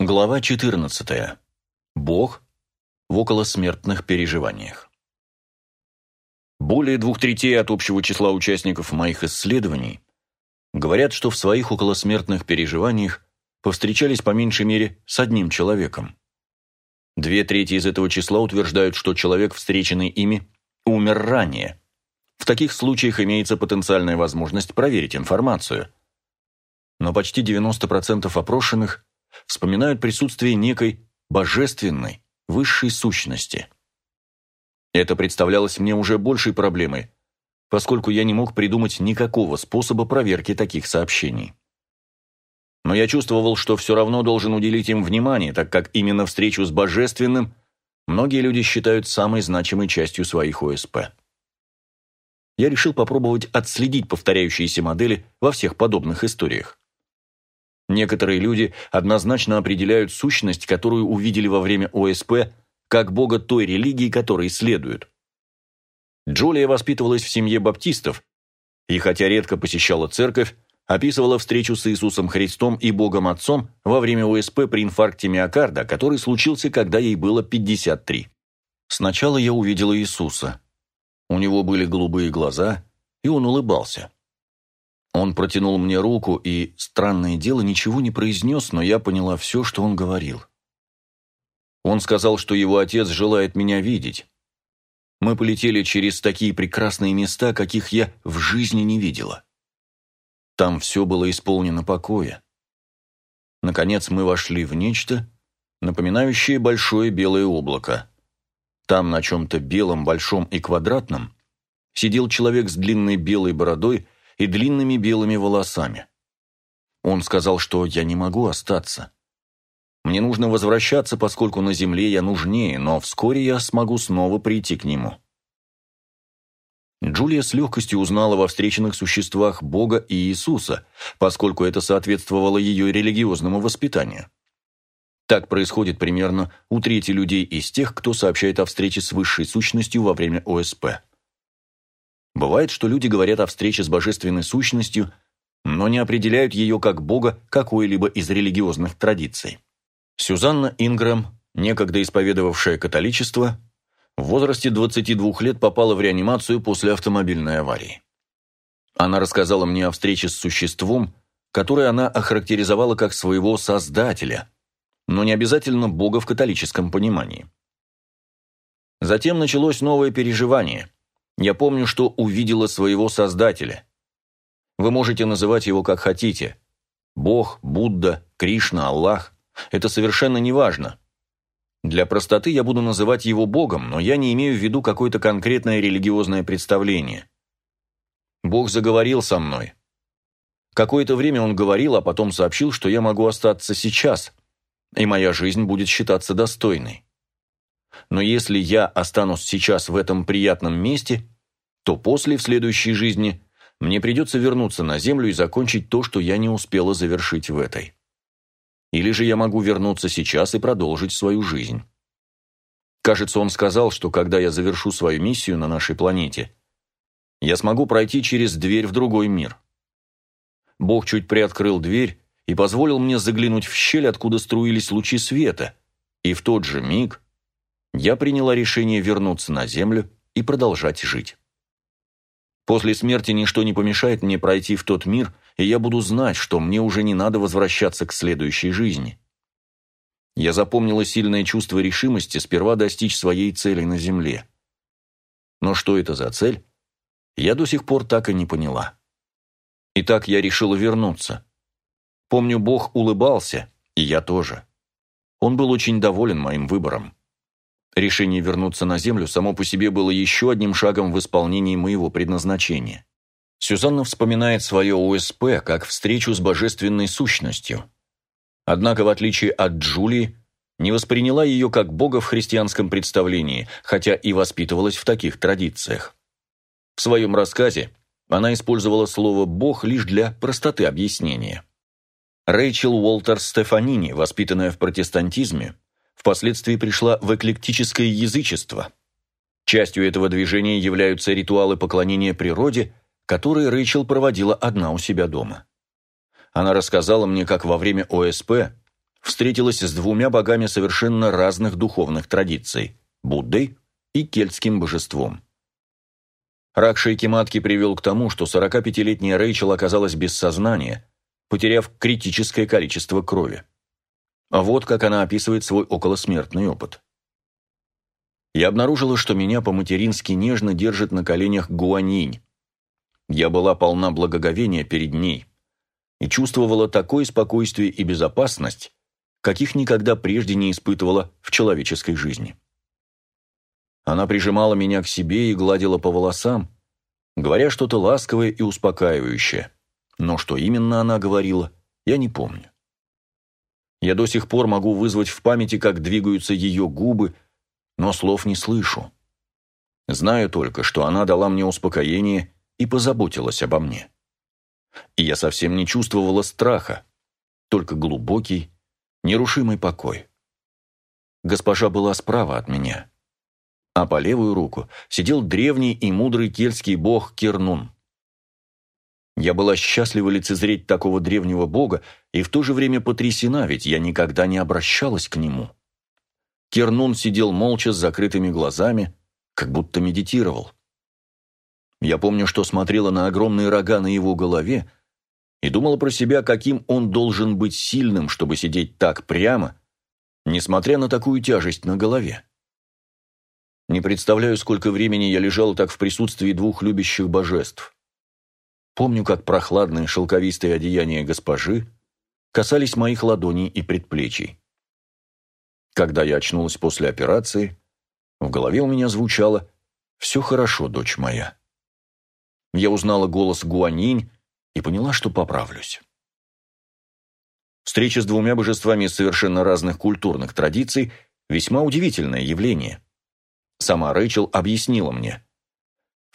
Глава 14. Бог в околосмертных переживаниях. Более двух третей от общего числа участников моих исследований говорят, что в своих околосмертных переживаниях повстречались по меньшей мере с одним человеком. Две трети из этого числа утверждают, что человек, встреченный ими, умер ранее. В таких случаях имеется потенциальная возможность проверить информацию. Но почти 90% опрошенных вспоминают присутствие некой божественной, высшей сущности. Это представлялось мне уже большей проблемой, поскольку я не мог придумать никакого способа проверки таких сообщений. Но я чувствовал, что все равно должен уделить им внимание, так как именно встречу с Божественным многие люди считают самой значимой частью своих ОСП. Я решил попробовать отследить повторяющиеся модели во всех подобных историях. Некоторые люди однозначно определяют сущность, которую увидели во время ОСП, как бога той религии, которой следуют. Джулия воспитывалась в семье баптистов, и хотя редко посещала церковь, описывала встречу с Иисусом Христом и Богом Отцом во время ОСП при инфаркте миокарда, который случился, когда ей было 53. Сначала я увидела Иисуса. У него были голубые глаза, и он улыбался. Он протянул мне руку и, странное дело, ничего не произнес, но я поняла все, что он говорил. Он сказал, что его отец желает меня видеть. Мы полетели через такие прекрасные места, каких я в жизни не видела. Там все было исполнено покоя. Наконец мы вошли в нечто, напоминающее большое белое облако. Там на чем-то белом, большом и квадратном сидел человек с длинной белой бородой и длинными белыми волосами. Он сказал, что я не могу остаться. Мне нужно возвращаться, поскольку на земле я нужнее, но вскоре я смогу снова прийти к нему. Джулия с легкостью узнала во встреченных существах Бога и Иисуса, поскольку это соответствовало ее религиозному воспитанию. Так происходит примерно у трети людей из тех, кто сообщает о встрече с высшей сущностью во время ОСП. Бывает, что люди говорят о встрече с божественной сущностью, но не определяют ее как Бога какой-либо из религиозных традиций. Сюзанна Ингрэм, некогда исповедовавшая католичество, в возрасте 22 лет попала в реанимацию после автомобильной аварии. Она рассказала мне о встрече с существом, которое она охарактеризовала как своего создателя, но не обязательно Бога в католическом понимании. Затем началось новое переживание – я помню, что увидела своего Создателя. Вы можете называть его как хотите. Бог, Будда, Кришна, Аллах. Это совершенно не важно. Для простоты я буду называть его Богом, но я не имею в виду какое-то конкретное религиозное представление. Бог заговорил со мной. Какое-то время он говорил, а потом сообщил, что я могу остаться сейчас, и моя жизнь будет считаться достойной. Но если я останусь сейчас в этом приятном месте, то после, в следующей жизни, мне придется вернуться на Землю и закончить то, что я не успела завершить в этой. Или же я могу вернуться сейчас и продолжить свою жизнь. Кажется, он сказал, что когда я завершу свою миссию на нашей планете, я смогу пройти через дверь в другой мир. Бог чуть приоткрыл дверь и позволил мне заглянуть в щель, откуда струились лучи света, и в тот же миг я приняла решение вернуться на Землю и продолжать жить. После смерти ничто не помешает мне пройти в тот мир, и я буду знать, что мне уже не надо возвращаться к следующей жизни. Я запомнила сильное чувство решимости сперва достичь своей цели на Земле. Но что это за цель, я до сих пор так и не поняла. Итак, я решила вернуться. Помню, Бог улыбался, и я тоже. Он был очень доволен моим выбором. Решение вернуться на Землю само по себе было еще одним шагом в исполнении моего предназначения. Сюзанна вспоминает свое ОСП как встречу с божественной сущностью. Однако, в отличие от Джулии, не восприняла ее как бога в христианском представлении, хотя и воспитывалась в таких традициях. В своем рассказе она использовала слово «бог» лишь для простоты объяснения. Рэйчел Уолтер Стефанини, воспитанная в протестантизме, впоследствии пришла в эклектическое язычество. Частью этого движения являются ритуалы поклонения природе, которые Рэйчел проводила одна у себя дома. Она рассказала мне, как во время ОСП встретилась с двумя богами совершенно разных духовных традиций – Буддой и кельтским божеством. Рак шейки матки привел к тому, что 45-летняя Рэйчел оказалась без сознания, потеряв критическое количество крови. А вот как она описывает свой околосмертный опыт. Я обнаружила, что меня по-матерински нежно держит на коленях Гуанинь. Я была полна благоговения перед ней и чувствовала такое спокойствие и безопасность, каких никогда прежде не испытывала в человеческой жизни. Она прижимала меня к себе и гладила по волосам, говоря что-то ласковое и успокаивающее. Но что именно она говорила, я не помню. Я до сих пор могу вызвать в памяти, как двигаются ее губы, но слов не слышу. Знаю только, что она дала мне успокоение и позаботилась обо мне. И я совсем не чувствовала страха, только глубокий, нерушимый покой. Госпожа была справа от меня а по левую руку сидел древний и мудрый кельтский бог Кернун. Я была счастлива лицезреть такого древнего бога и в то же время потрясена, ведь я никогда не обращалась к нему. Кернун сидел молча с закрытыми глазами, как будто медитировал. Я помню, что смотрела на огромные рога на его голове и думала про себя, каким он должен быть сильным, чтобы сидеть так прямо, несмотря на такую тяжесть на голове. Не представляю, сколько времени я лежал так в присутствии двух любящих божеств. Помню, как прохладные шелковистые одеяния госпожи касались моих ладоней и предплечий. Когда я очнулась после операции, в голове у меня звучало «Все хорошо, дочь моя». Я узнала голос Гуанинь и поняла, что поправлюсь. Встреча с двумя божествами из совершенно разных культурных традиций – весьма удивительное явление – Сама Рэйчел объяснила мне.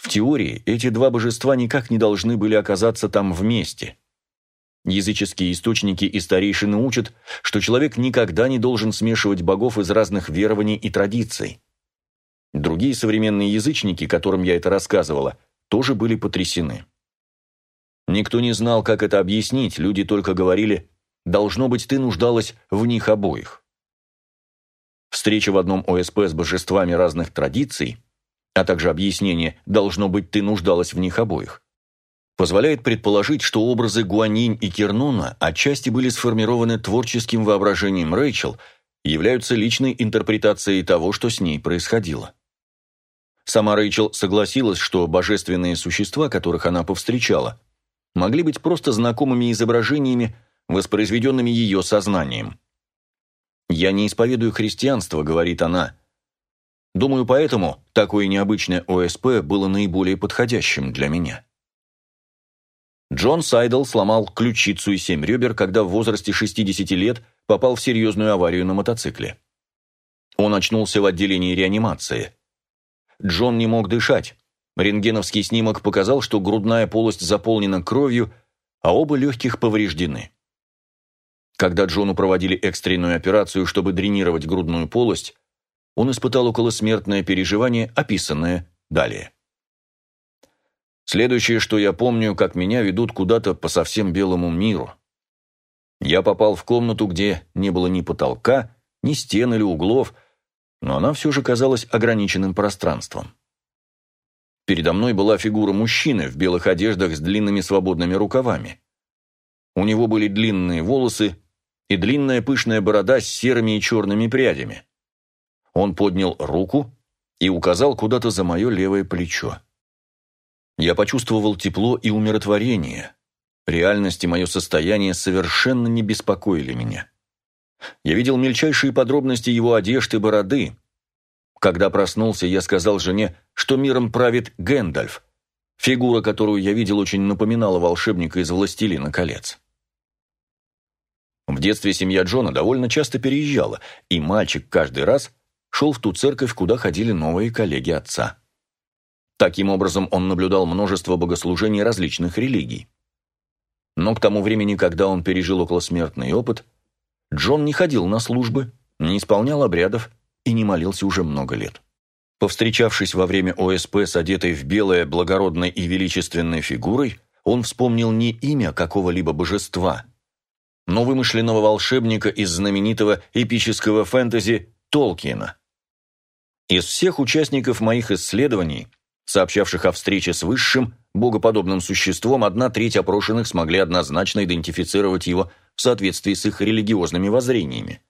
В теории эти два божества никак не должны были оказаться там вместе. Языческие источники и старейшины учат, что человек никогда не должен смешивать богов из разных верований и традиций. Другие современные язычники, которым я это рассказывала, тоже были потрясены. Никто не знал, как это объяснить, люди только говорили «должно быть, ты нуждалась в них обоих». Встреча в одном ОСП с божествами разных традиций, а также объяснение «должно быть, ты нуждалась в них обоих», позволяет предположить, что образы Гуанинь и Кернуна отчасти были сформированы творческим воображением Рэйчел являются личной интерпретацией того, что с ней происходило. Сама Рэйчел согласилась, что божественные существа, которых она повстречала, могли быть просто знакомыми изображениями, воспроизведенными ее сознанием. «Я не исповедую христианство», — говорит она. Думаю, поэтому такое необычное ОСП было наиболее подходящим для меня. Джон Сайдл сломал ключицу и семь ребер, когда в возрасте 60 лет попал в серьезную аварию на мотоцикле. Он очнулся в отделении реанимации. Джон не мог дышать. Рентгеновский снимок показал, что грудная полость заполнена кровью, а оба легких повреждены. Когда Джону проводили экстренную операцию, чтобы дренировать грудную полость, он испытал околосмертное переживание, описанное далее. Следующее, что я помню, как меня ведут куда-то по совсем белому миру. Я попал в комнату, где не было ни потолка, ни стен или углов, но она все же казалась ограниченным пространством. Передо мной была фигура мужчины в белых одеждах с длинными свободными рукавами. У него были длинные волосы, и длинная пышная борода с серыми и черными прядями. Он поднял руку и указал куда-то за мое левое плечо. Я почувствовал тепло и умиротворение. Реальность и мое состояние совершенно не беспокоили меня. Я видел мельчайшие подробности его одежды и бороды. Когда проснулся, я сказал жене, что миром правит Гэндальф. Фигура, которую я видел, очень напоминала волшебника из «Властелина колец». В детстве семья Джона довольно часто переезжала, и мальчик каждый раз шел в ту церковь, куда ходили новые коллеги отца. Таким образом, он наблюдал множество богослужений различных религий. Но к тому времени, когда он пережил околосмертный опыт, Джон не ходил на службы, не исполнял обрядов и не молился уже много лет. Повстречавшись во время ОСП с одетой в белое, благородной и величественной фигурой, он вспомнил не имя какого-либо божества, но вымышленного волшебника из знаменитого эпического фэнтези Толкиена. Из всех участников моих исследований, сообщавших о встрече с высшим, богоподобным существом, одна треть опрошенных смогли однозначно идентифицировать его в соответствии с их религиозными воззрениями,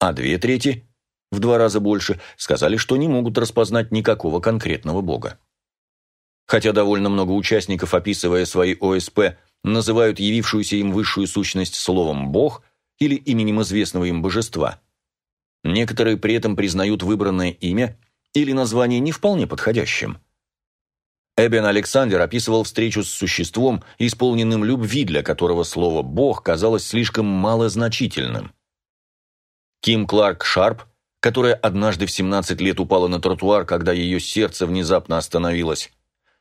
а две трети, в два раза больше, сказали, что не могут распознать никакого конкретного бога. Хотя довольно много участников, описывая свои ОСП, называют явившуюся им высшую сущность словом «бог» или именем известного им божества. Некоторые при этом признают выбранное имя или название не вполне подходящим. Эбен Александр описывал встречу с существом, исполненным любви, для которого слово «бог» казалось слишком малозначительным. Ким Кларк Шарп, которая однажды в 17 лет упала на тротуар, когда ее сердце внезапно остановилось,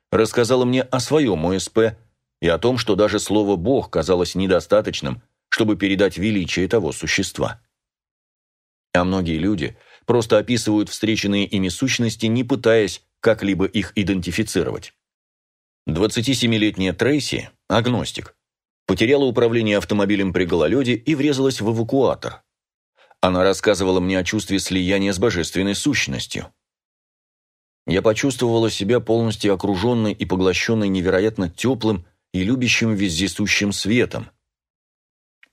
рассказала мне о своем ОСП и о том, что даже слово «бог» казалось недостаточным, чтобы передать величие того существа. А многие люди просто описывают встреченные ими сущности, не пытаясь как-либо их идентифицировать. 27-летняя Трейси, агностик, потеряла управление автомобилем при гололеде и врезалась в эвакуатор. Она рассказывала мне о чувстве слияния с божественной сущностью. Я почувствовала себя полностью окруженной и поглощенной невероятно теплым и любящим вездесущим светом.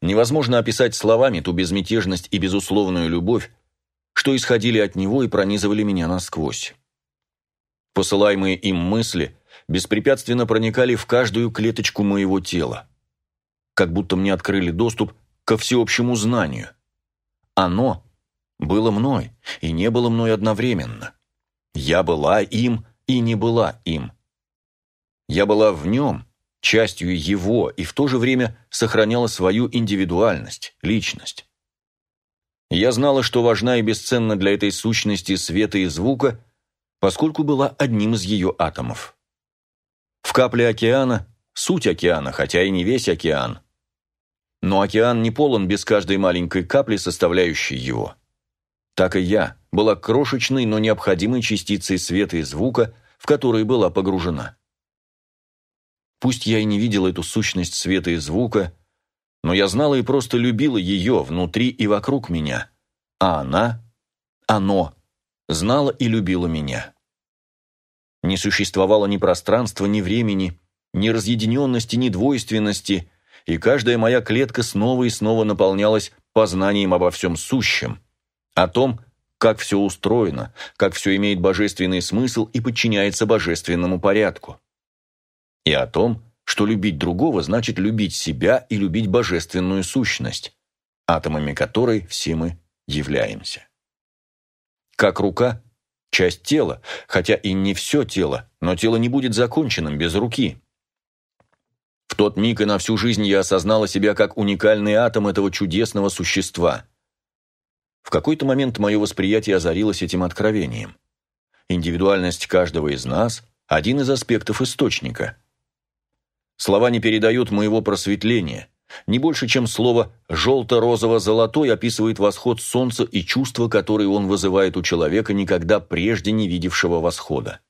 Невозможно описать словами ту безмятежность и безусловную любовь, что исходили от него и пронизывали меня насквозь. Посылаемые им мысли беспрепятственно проникали в каждую клеточку моего тела, как будто мне открыли доступ ко всеобщему знанию. Оно было мной и не было мной одновременно. Я была им и не была им. Я была в нем частью его и в то же время сохраняла свою индивидуальность, личность. Я знала, что важна и бесценна для этой сущности света и звука, поскольку была одним из ее атомов. В капле океана – суть океана, хотя и не весь океан. Но океан не полон без каждой маленькой капли, составляющей его. Так и я была крошечной, но необходимой частицей света и звука, в которые была погружена. Пусть я и не видела эту сущность света и звука, но я знала и просто любила ее внутри и вокруг меня, а она, оно, знала и любила меня. Не существовало ни пространства, ни времени, ни разъединенности, ни двойственности, и каждая моя клетка снова и снова наполнялась познанием обо всем сущем, о том, как все устроено, как все имеет божественный смысл и подчиняется божественному порядку и о том, что любить другого значит любить себя и любить божественную сущность, атомами которой все мы являемся. Как рука – часть тела, хотя и не все тело, но тело не будет законченным без руки. В тот миг и на всю жизнь я осознала себя как уникальный атом этого чудесного существа. В какой-то момент мое восприятие озарилось этим откровением. Индивидуальность каждого из нас – один из аспектов источника – Слова не передают моего просветления. Не больше, чем слово «желто-розово-золотой» описывает восход солнца и чувства, которые он вызывает у человека, никогда прежде не видевшего восхода.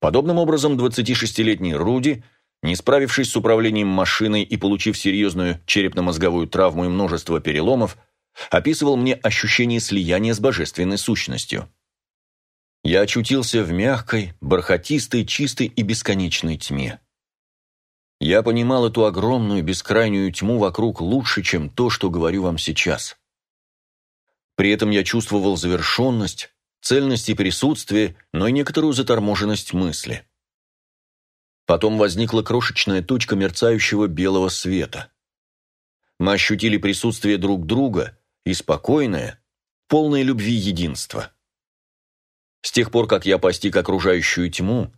Подобным образом 26-летний Руди, не справившись с управлением машиной и получив серьезную черепно-мозговую травму и множество переломов, описывал мне ощущение слияния с божественной сущностью. Я очутился в мягкой, бархатистой, чистой и бесконечной тьме. Я понимал эту огромную, бескрайнюю тьму вокруг лучше, чем то, что говорю вам сейчас. При этом я чувствовал завершенность, цельность и присутствие, но и некоторую заторможенность мысли. Потом возникла крошечная точка мерцающего белого света. Мы ощутили присутствие друг друга и спокойное, полное любви единство. С тех пор, как я постиг окружающую тьму,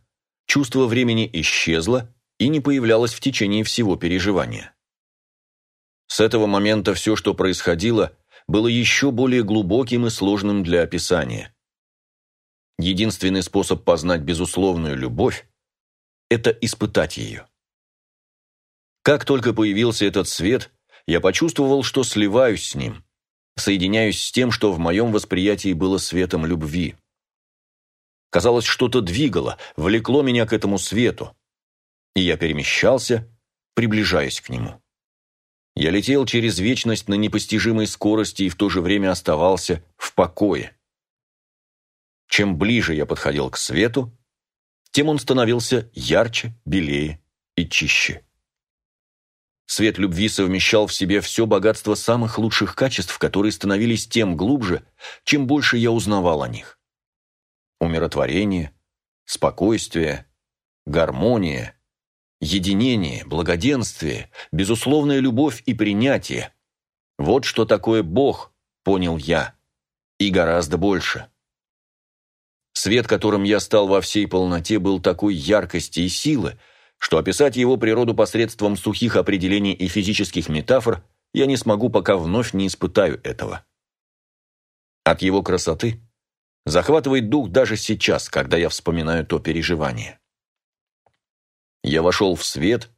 чувство времени исчезло и не появлялось в течение всего переживания. С этого момента все, что происходило, было еще более глубоким и сложным для описания. Единственный способ познать безусловную любовь – это испытать ее. Как только появился этот свет, я почувствовал, что сливаюсь с ним, соединяюсь с тем, что в моем восприятии было светом любви. Казалось, что-то двигало, влекло меня к этому свету. И я перемещался, приближаясь к нему. Я летел через вечность на непостижимой скорости и в то же время оставался в покое. Чем ближе я подходил к свету, тем он становился ярче, белее и чище. Свет любви совмещал в себе все богатство самых лучших качеств, которые становились тем глубже, чем больше я узнавал о них. Умиротворение, спокойствие, гармония, единение, благоденствие, безусловная любовь и принятие. Вот что такое Бог, понял я, и гораздо больше. Свет, которым я стал во всей полноте, был такой яркости и силы, что описать его природу посредством сухих определений и физических метафор я не смогу, пока вновь не испытаю этого. От его красоты захватывает дух даже сейчас, когда я вспоминаю то переживание. Я вошел в свет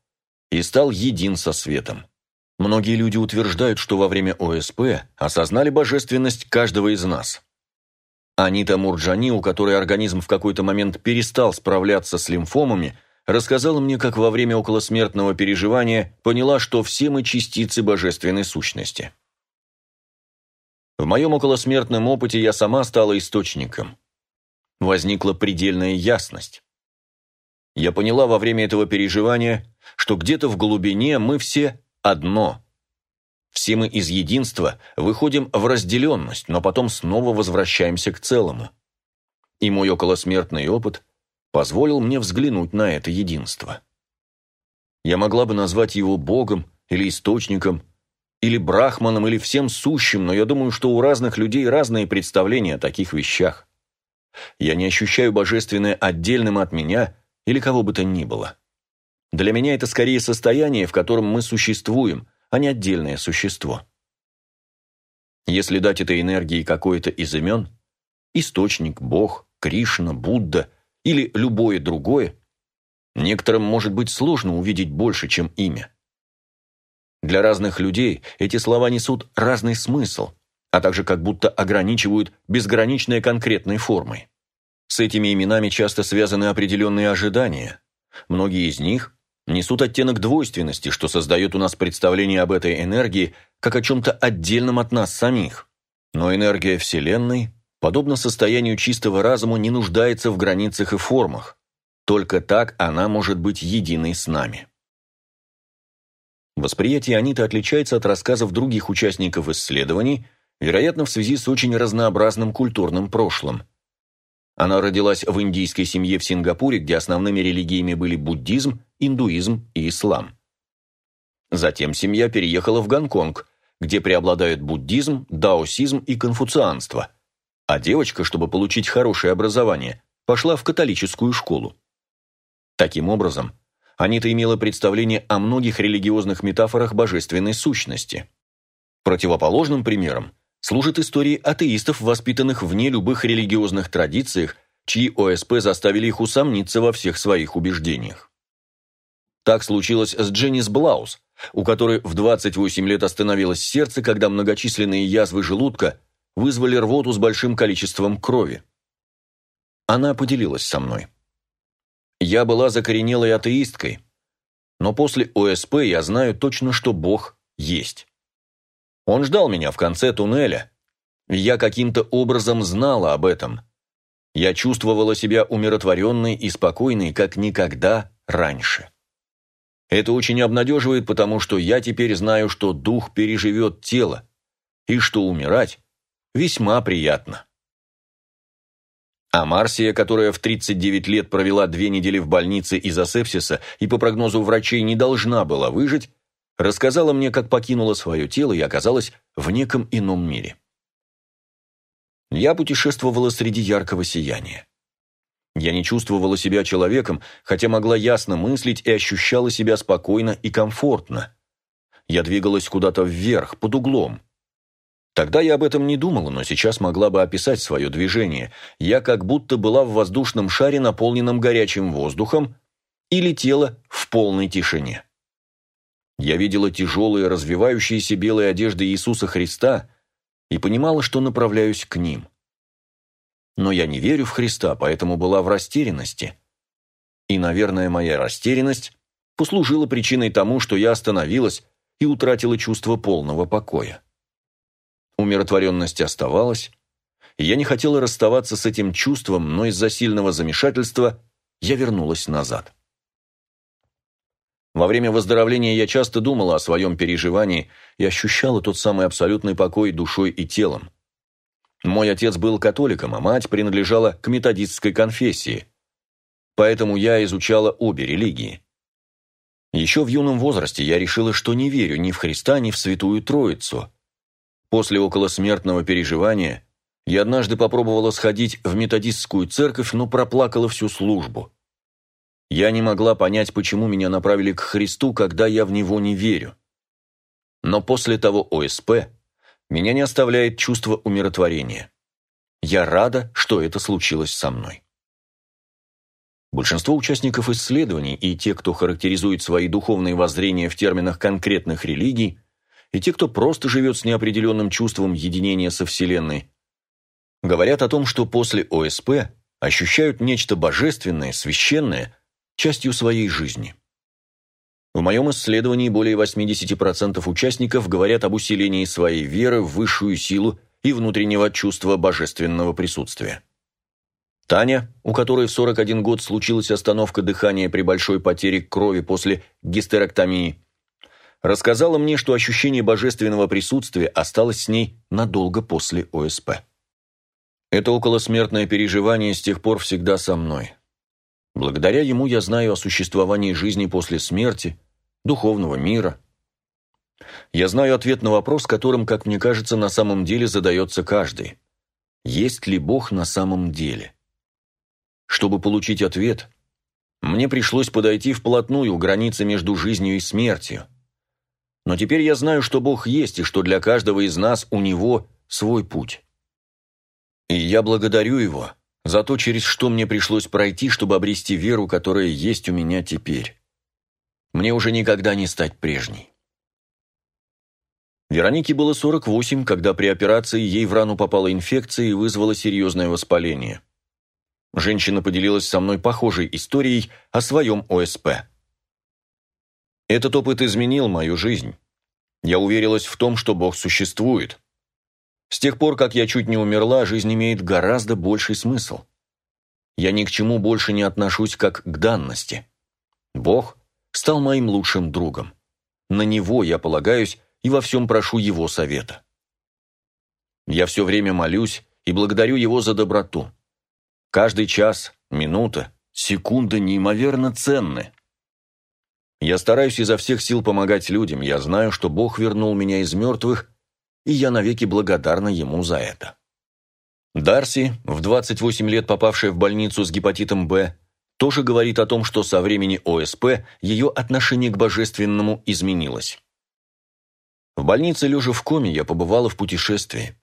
и стал един со светом. Многие люди утверждают, что во время ОСП осознали божественность каждого из нас. Анита Мурджани, у которой организм в какой-то момент перестал справляться с лимфомами, рассказала мне, как во время околосмертного переживания поняла, что все мы частицы божественной сущности. В моем околосмертном опыте я сама стала источником. Возникла предельная ясность. Я поняла во время этого переживания, что где-то в глубине мы все одно. Все мы из единства выходим в разделенность, но потом снова возвращаемся к целому. И мой околосмертный опыт позволил мне взглянуть на это единство. Я могла бы назвать его Богом или Источником, или Брахманом, или всем сущим, но я думаю, что у разных людей разные представления о таких вещах. Я не ощущаю божественное отдельным от меня – или кого бы то ни было. Для меня это скорее состояние, в котором мы существуем, а не отдельное существо. Если дать этой энергии какое-то из имен, источник, Бог, Кришна, Будда или любое другое, некоторым может быть сложно увидеть больше, чем имя. Для разных людей эти слова несут разный смысл, а также как будто ограничивают безграничной конкретной формой. С этими именами часто связаны определенные ожидания. Многие из них несут оттенок двойственности, что создает у нас представление об этой энергии как о чем-то отдельном от нас самих. Но энергия Вселенной, подобно состоянию чистого разума, не нуждается в границах и формах. Только так она может быть единой с нами. Восприятие Аниты отличается от рассказов других участников исследований, вероятно, в связи с очень разнообразным культурным прошлым – она родилась в индийской семье в Сингапуре, где основными религиями были буддизм, индуизм и ислам. Затем семья переехала в Гонконг, где преобладают буддизм, даосизм и конфуцианство. А девочка, чтобы получить хорошее образование, пошла в католическую школу. Таким образом, Анита имела представление о многих религиозных метафорах божественной сущности. Противоположным примером служит истории атеистов, воспитанных вне любых религиозных традициях, чьи ОСП заставили их усомниться во всех своих убеждениях. Так случилось с Дженнис Блаус, у которой в 28 лет остановилось сердце, когда многочисленные язвы желудка вызвали рвоту с большим количеством крови. Она поделилась со мной. Я была закоренелой атеисткой, но после ОСП я знаю точно, что Бог есть. Он ждал меня в конце туннеля. Я каким-то образом знала об этом. Я чувствовала себя умиротворенной и спокойной, как никогда раньше. Это очень обнадеживает, потому что я теперь знаю, что дух переживет тело, и что умирать весьма приятно. А Марсия, которая в 39 лет провела две недели в больнице из-за сепсиса и по прогнозу врачей не должна была выжить, рассказала мне, как покинула свое тело и оказалась в неком ином мире. Я путешествовала среди яркого сияния. Я не чувствовала себя человеком, хотя могла ясно мыслить и ощущала себя спокойно и комфортно. Я двигалась куда-то вверх, под углом. Тогда я об этом не думала, но сейчас могла бы описать свое движение. Я как будто была в воздушном шаре, наполненном горячим воздухом, и летела в полной тишине. Я видела тяжелые, развивающиеся белые одежды Иисуса Христа и понимала, что направляюсь к ним. Но я не верю в Христа, поэтому была в растерянности. И, наверное, моя растерянность послужила причиной тому, что я остановилась и утратила чувство полного покоя. Умиротворенность оставалась, я не хотела расставаться с этим чувством, но из-за сильного замешательства я вернулась назад. Во время выздоровления я часто думала о своем переживании и ощущала тот самый абсолютный покой душой и телом. Мой отец был католиком, а мать принадлежала к методистской конфессии. Поэтому я изучала обе религии. Еще в юном возрасте я решила, что не верю ни в Христа, ни в Святую Троицу. После околосмертного переживания я однажды попробовала сходить в методистскую церковь, но проплакала всю службу. Я не могла понять, почему меня направили к Христу, когда я в Него не верю. Но после того ОСП меня не оставляет чувство умиротворения. Я рада, что это случилось со мной. Большинство участников исследований и те, кто характеризует свои духовные воззрения в терминах конкретных религий, и те, кто просто живет с неопределенным чувством единения со Вселенной, говорят о том, что после ОСП ощущают нечто божественное, священное, частью своей жизни. В моем исследовании более 80% участников говорят об усилении своей веры в высшую силу и внутреннего чувства божественного присутствия. Таня, у которой в 41 год случилась остановка дыхания при большой потере крови после гистерэктомии, рассказала мне, что ощущение божественного присутствия осталось с ней надолго после ОСП. Это околосмертное переживание с тех пор всегда со мной. Благодаря ему я знаю о существовании жизни после смерти – духовного мира. Я знаю ответ на вопрос, которым, как мне кажется, на самом деле задается каждый. Есть ли Бог на самом деле? Чтобы получить ответ, мне пришлось подойти вплотную к границе между жизнью и смертью. Но теперь я знаю, что Бог есть, и что для каждого из нас у Него свой путь. И я благодарю Его за то, через что мне пришлось пройти, чтобы обрести веру, которая есть у меня теперь. Мне уже никогда не стать прежней. Веронике было 48, когда при операции ей в рану попала инфекция и вызвала серьезное воспаление. Женщина поделилась со мной похожей историей о своем ОСП. Этот опыт изменил мою жизнь. Я уверилась в том, что Бог существует. С тех пор, как я чуть не умерла, жизнь имеет гораздо больший смысл. Я ни к чему больше не отношусь как к данности. Бог стал моим лучшим другом. На него я полагаюсь и во всем прошу его совета. Я все время молюсь и благодарю его за доброту. Каждый час, минута, секунда неимоверно ценны. Я стараюсь изо всех сил помогать людям, я знаю, что Бог вернул меня из мертвых, и я навеки благодарна Ему за это. Дарси, в 28 лет попавшая в больницу с гепатитом Б, тоже говорит о том, что со времени ОСП ее отношение к божественному изменилось. В больнице, лежа в коме, я побывала в путешествии.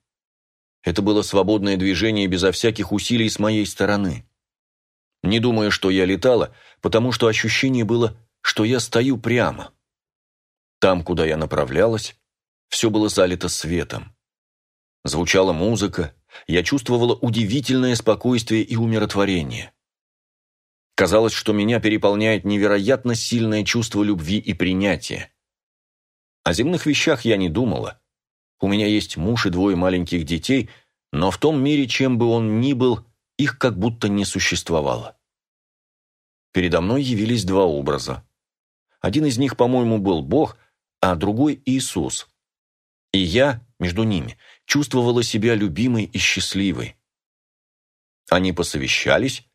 Это было свободное движение безо всяких усилий с моей стороны. Не думаю, что я летала, потому что ощущение было, что я стою прямо. Там, куда я направлялась, все было залито светом. Звучала музыка, я чувствовала удивительное спокойствие и умиротворение. Казалось, что меня переполняет невероятно сильное чувство любви и принятия. О земных вещах я не думала. У меня есть муж и двое маленьких детей, но в том мире, чем бы он ни был, их как будто не существовало. Передо мной явились два образа. Один из них, по-моему, был Бог, а другой – Иисус. И я, между ними, чувствовала себя любимой и счастливой. Они посовещались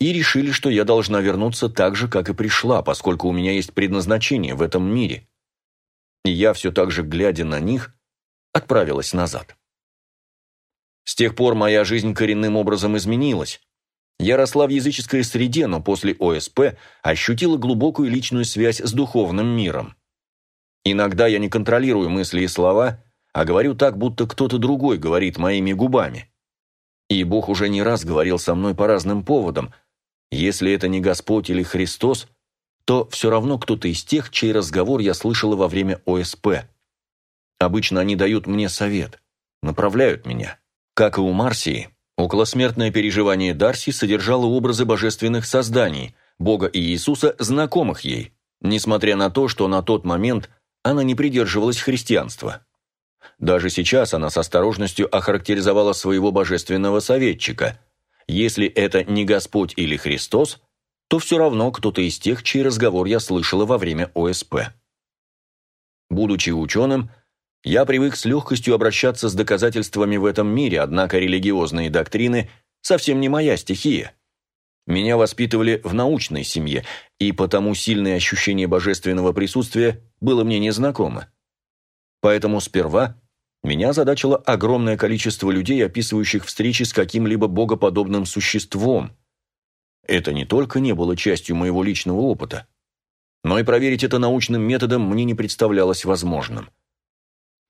и решили, что я должна вернуться так же, как и пришла, поскольку у меня есть предназначение в этом мире. И я, все так же глядя на них, отправилась назад. С тех пор моя жизнь коренным образом изменилась. Я росла в языческой среде, но после ОСП ощутила глубокую личную связь с духовным миром. Иногда я не контролирую мысли и слова, а говорю так, будто кто-то другой говорит моими губами. И Бог уже не раз говорил со мной по разным поводам, если это не Господь или Христос, то все равно кто-то из тех, чей разговор я слышала во время ОСП. Обычно они дают мне совет, направляют меня. Как и у Марсии, околосмертное переживание Дарси содержало образы божественных созданий, Бога и Иисуса, знакомых ей, несмотря на то, что на тот момент она не придерживалась христианства. Даже сейчас она с осторожностью охарактеризовала своего божественного советчика. Если это не Господь или Христос, то все равно кто-то из тех, чей разговор я слышала во время ОСП. Будучи ученым, я привык с легкостью обращаться с доказательствами в этом мире, однако религиозные доктрины совсем не моя стихия. Меня воспитывали в научной семье, и потому сильное ощущение божественного присутствия было мне незнакомо. Поэтому сперва меня задачило огромное количество людей, описывающих встречи с каким-либо богоподобным существом. Это не только не было частью моего личного опыта, но и проверить это научным методом мне не представлялось возможным.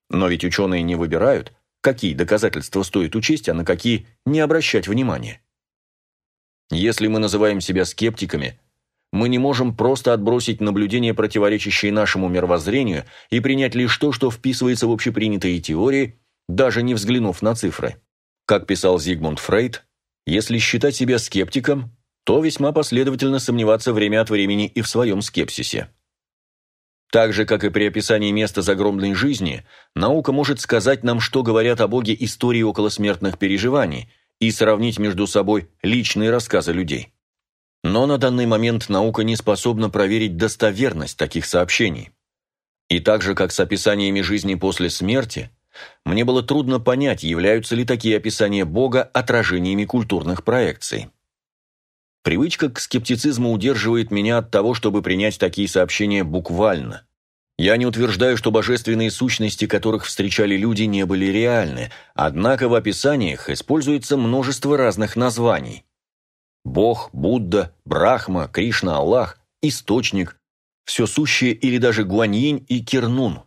Но ведь ученые не выбирают, какие доказательства стоит учесть, а на какие не обращать внимания. Если мы называем себя скептиками, мы не можем просто отбросить наблюдения, противоречащие нашему мировоззрению, и принять лишь то, что вписывается в общепринятые теории, даже не взглянув на цифры. Как писал Зигмунд Фрейд, если считать себя скептиком, то весьма последовательно сомневаться время от времени и в своем скепсисе. Так же, как и при описании места загромной жизни, наука может сказать нам, что говорят о Боге истории околосмертных переживаний, и сравнить между собой личные рассказы людей. Но на данный момент наука не способна проверить достоверность таких сообщений. И так же, как с описаниями жизни после смерти, мне было трудно понять, являются ли такие описания Бога отражениями культурных проекций. Привычка к скептицизму удерживает меня от того, чтобы принять такие сообщения буквально. Я не утверждаю, что божественные сущности, которых встречали люди, не были реальны, однако в описаниях используется множество разных названий. Бог, Будда, Брахма, Кришна, Аллах, Источник, все сущее или даже Гуаньинь и Кирнун.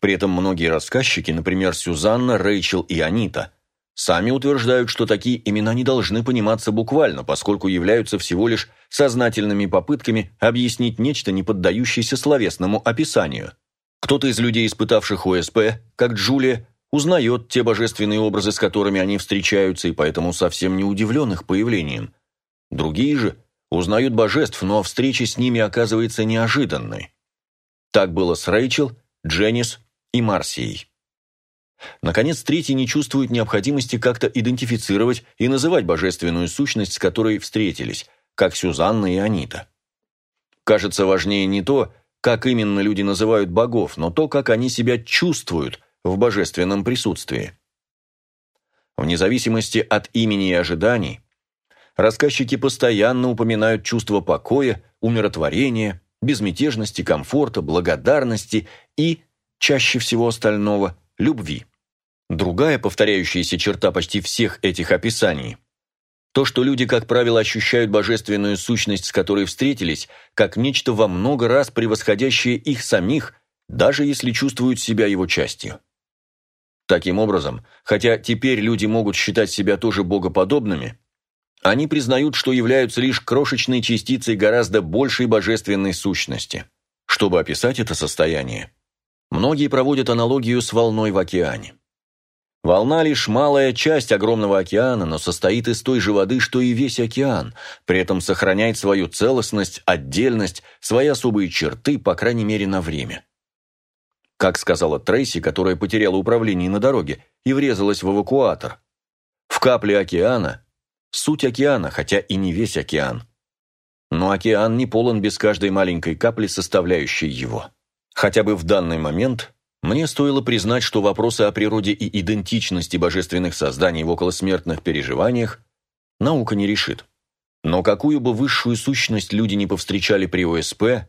При этом многие рассказчики, например, Сюзанна, Рэйчел и Анита, Сами утверждают, что такие имена не должны пониматься буквально, поскольку являются всего лишь сознательными попытками объяснить нечто, не поддающееся словесному описанию. Кто-то из людей, испытавших ОСП, как Джулия, узнает те божественные образы, с которыми они встречаются, и поэтому совсем не удивлен их появлением. Другие же узнают божеств, но встреча с ними оказывается неожиданной. Так было с Рэйчел, Дженнис и Марсией. Наконец, третий не чувствует необходимости как-то идентифицировать и называть божественную сущность, с которой встретились, как Сюзанна и Анита. Кажется, важнее не то, как именно люди называют богов, но то, как они себя чувствуют в божественном присутствии. Вне зависимости от имени и ожиданий, рассказчики постоянно упоминают чувство покоя, умиротворения, безмятежности, комфорта, благодарности и, чаще всего остального, любви. Другая повторяющаяся черта почти всех этих описаний – то, что люди, как правило, ощущают божественную сущность, с которой встретились, как нечто во много раз превосходящее их самих, даже если чувствуют себя его частью. Таким образом, хотя теперь люди могут считать себя тоже богоподобными, они признают, что являются лишь крошечной частицей гораздо большей божественной сущности. Чтобы описать это состояние, многие проводят аналогию с волной в океане. Волна лишь малая часть огромного океана, но состоит из той же воды, что и весь океан, при этом сохраняет свою целостность, отдельность, свои особые черты, по крайней мере, на время. Как сказала Трейси, которая потеряла управление на дороге и врезалась в эвакуатор. В капле океана – суть океана, хотя и не весь океан. Но океан не полон без каждой маленькой капли, составляющей его. Хотя бы в данный момент мне стоило признать, что вопросы о природе и идентичности божественных созданий в околосмертных переживаниях наука не решит. Но какую бы высшую сущность люди не повстречали при ОСП,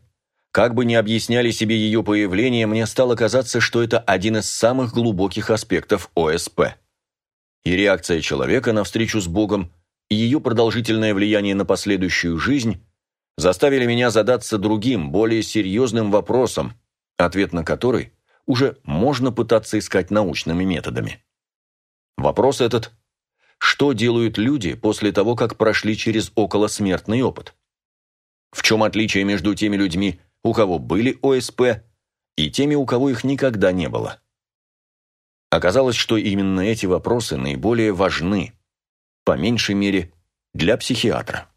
как бы ни объясняли себе ее появление, мне стало казаться, что это один из самых глубоких аспектов ОСП. И реакция человека на встречу с Богом, и ее продолжительное влияние на последующую жизнь заставили меня задаться другим, более серьезным вопросом, ответ на который уже можно пытаться искать научными методами. Вопрос этот – что делают люди после того, как прошли через околосмертный опыт? В чем отличие между теми людьми, у кого были ОСП, и теми, у кого их никогда не было? Оказалось, что именно эти вопросы наиболее важны, по меньшей мере, для психиатра.